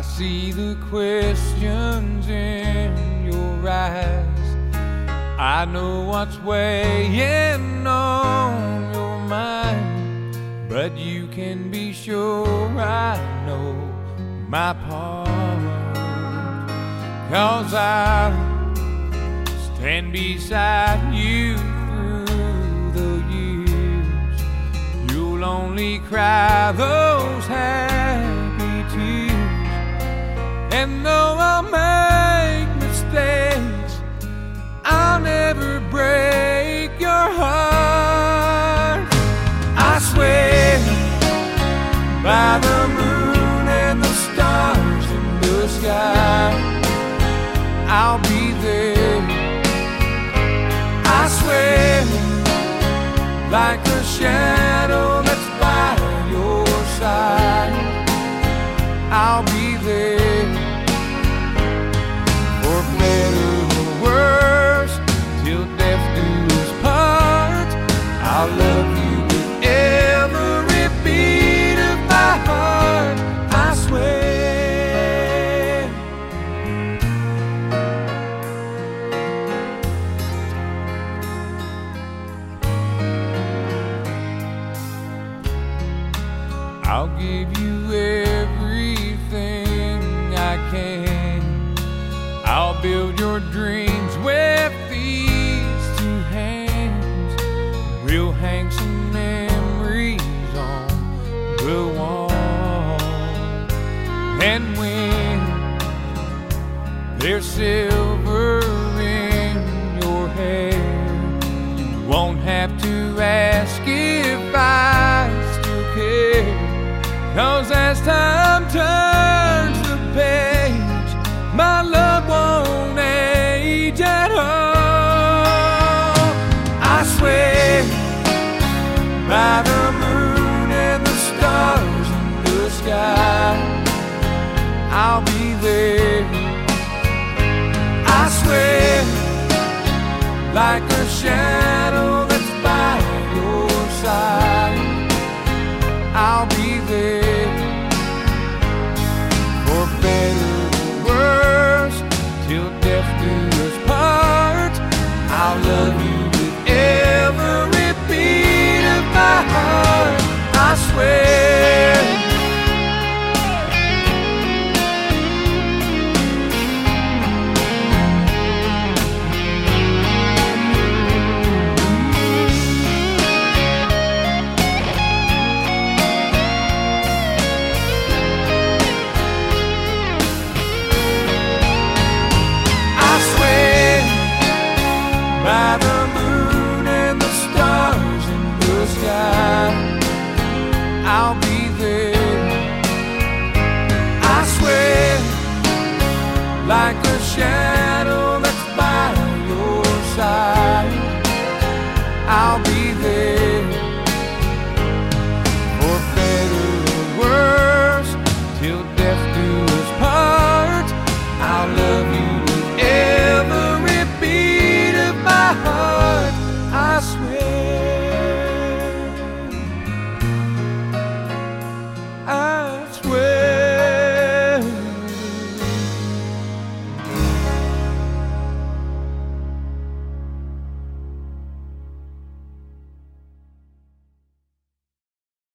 see the questions in your eyes. I know what's weighing on your mind, but you can be sure I know my part. Cause I'll stand beside you through the years. You'll only cry those tears. And though I'll make mistakes, I'll never break your heart. I swear by the moon and the stars in the sky, I'll be there. I swear, like a shadow that's by your side, I'll be there. Give you everything I can. I'll build your dreams with these two hands. We'll hang some memories on the wall. And when there's silver in your hair, you won't have to ask my love won't age at all. I swear by the moon and the stars in the sky, I'll be there. I swear like a shadow that's by your side, I'll be there. like a shadow.